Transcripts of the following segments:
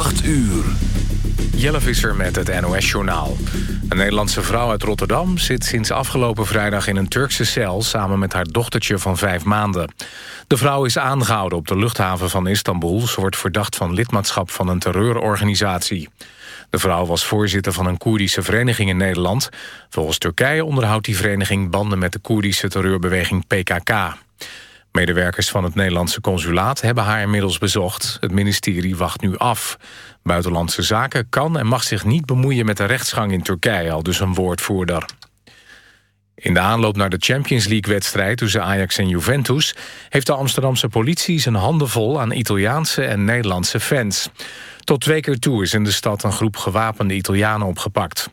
8 uur. Jelle Visser met het NOS-journaal. Een Nederlandse vrouw uit Rotterdam zit sinds afgelopen vrijdag in een Turkse cel... samen met haar dochtertje van vijf maanden. De vrouw is aangehouden op de luchthaven van Istanbul. Ze wordt verdacht van lidmaatschap van een terreurorganisatie. De vrouw was voorzitter van een Koerdische vereniging in Nederland. Volgens Turkije onderhoudt die vereniging banden met de Koerdische terreurbeweging PKK. Medewerkers van het Nederlandse consulaat hebben haar inmiddels bezocht. Het ministerie wacht nu af. Buitenlandse Zaken kan en mag zich niet bemoeien met de rechtsgang in Turkije, al dus een woordvoerder. In de aanloop naar de Champions League-wedstrijd tussen Ajax en Juventus... heeft de Amsterdamse politie zijn handen vol aan Italiaanse en Nederlandse fans. Tot twee keer toe is in de stad een groep gewapende Italianen opgepakt.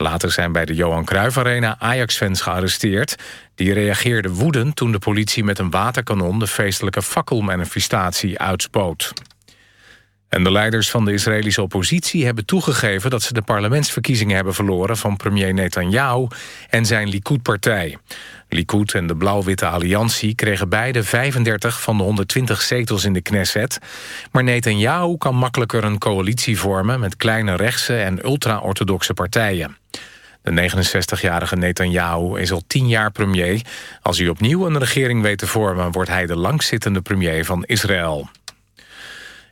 Later zijn bij de Johan Cruijff Arena Ajax-fans gearresteerd. Die reageerden woedend toen de politie met een waterkanon... de feestelijke fakkelmanifestatie uitspoot. En de leiders van de Israëlische oppositie hebben toegegeven... dat ze de parlementsverkiezingen hebben verloren van premier Netanyahu en zijn Likud-partij. Likud en de Blauw-Witte Alliantie kregen beide 35 van de 120 zetels in de Knesset. Maar Netanyahu kan makkelijker een coalitie vormen... met kleine rechtse en ultra-orthodoxe partijen. De 69-jarige Netanyahu is al tien jaar premier. Als hij opnieuw een regering weet te vormen... wordt hij de langzittende premier van Israël.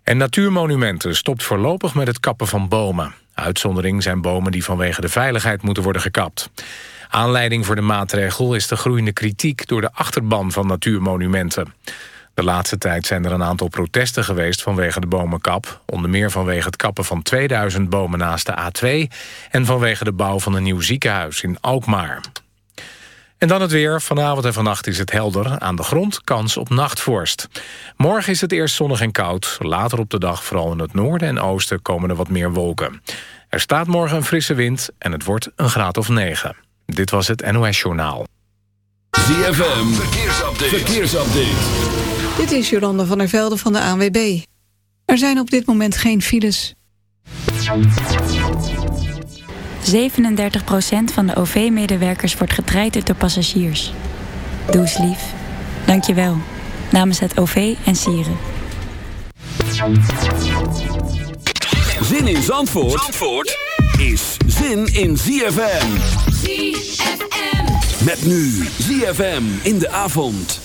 En Natuurmonumenten stopt voorlopig met het kappen van bomen. Uitzondering zijn bomen die vanwege de veiligheid moeten worden gekapt. Aanleiding voor de maatregel is de groeiende kritiek... door de achterban van Natuurmonumenten. De laatste tijd zijn er een aantal protesten geweest vanwege de bomenkap. Onder meer vanwege het kappen van 2000 bomen naast de A2... en vanwege de bouw van een nieuw ziekenhuis in Alkmaar. En dan het weer. Vanavond en vannacht is het helder. Aan de grond kans op nachtvorst. Morgen is het eerst zonnig en koud. Later op de dag, vooral in het noorden en oosten, komen er wat meer wolken. Er staat morgen een frisse wind en het wordt een graad of 9. Dit was het NOS Journaal. ZFM, verkeersupdate. verkeersupdate. Dit is Jolanda van der Velde van de ANWB. Er zijn op dit moment geen files. 37% van de OV-medewerkers wordt getraind door passagiers. Doe eens lief. Dank je wel. Namens het OV en Sieren. Zin in Zandvoort, Zandvoort is zin in ZFM. ZFM. Met nu ZFM in de avond.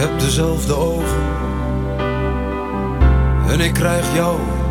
heb dezelfde ogen. En ik krijg jou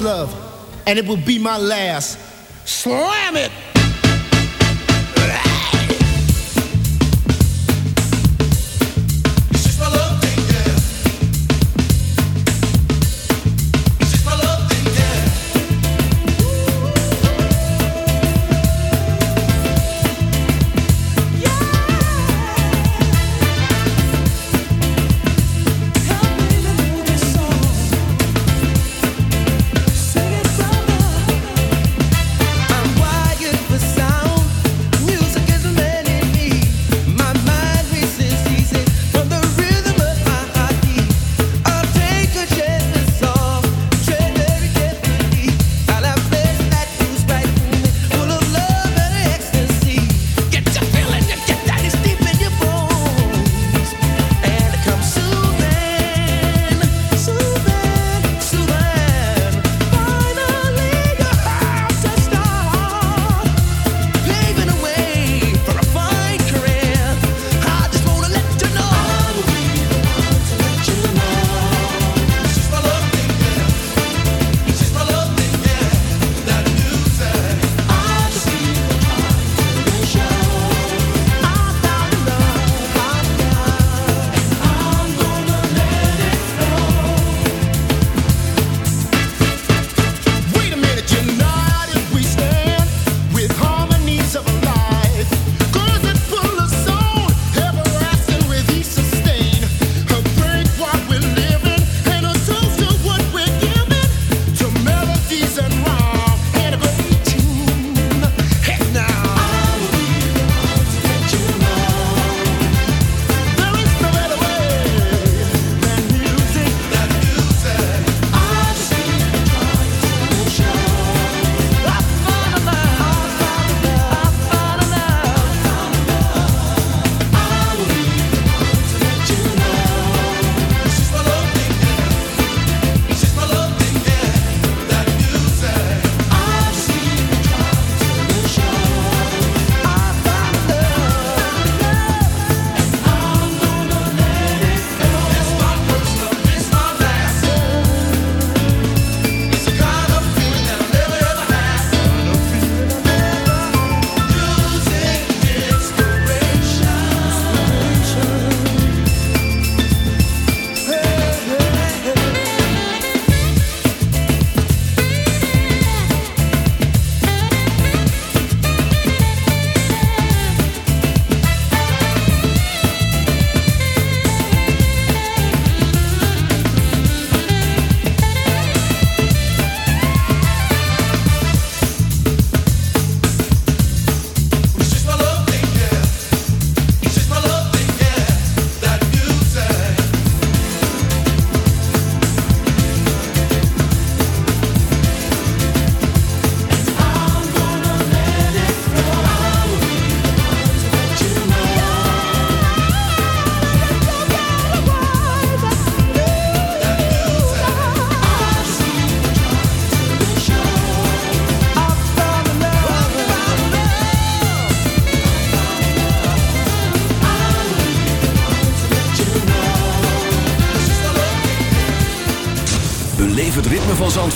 love, and it will be my last. Slap!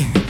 Yeah.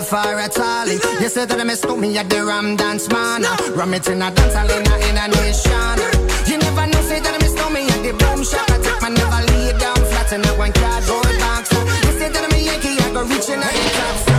left for a tally. You said that I mistook me at the Ram Dance Man. Ram it in a dance hall in a, nation. You never know, say that I mistook me at the Boom Shop. I take my never lay down flat in a one cardboard box. You said that I'm a Yankee, I go reaching out the top.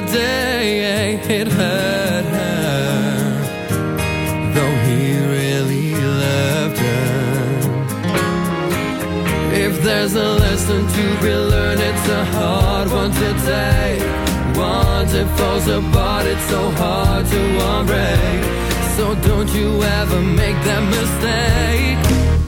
day it hurt her. Though he really loved her. If there's a lesson to be learned It's a hard one to take. Once it falls apart It's so hard to unbreak. So don't you ever make that mistake.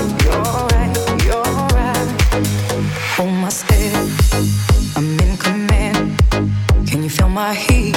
I hear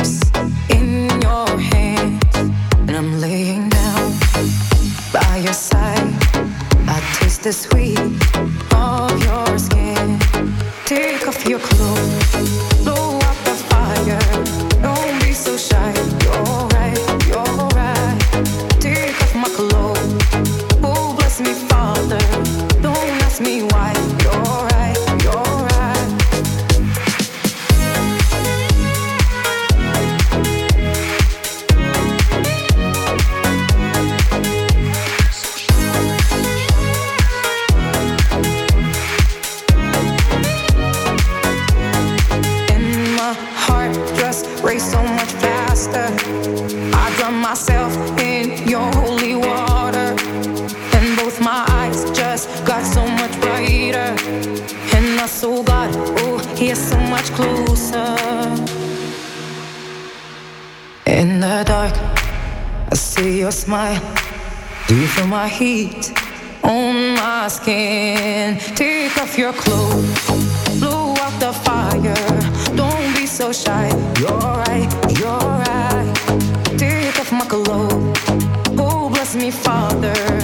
so shy. You're right, you're right. Take off my cologne. Oh, bless me, Father.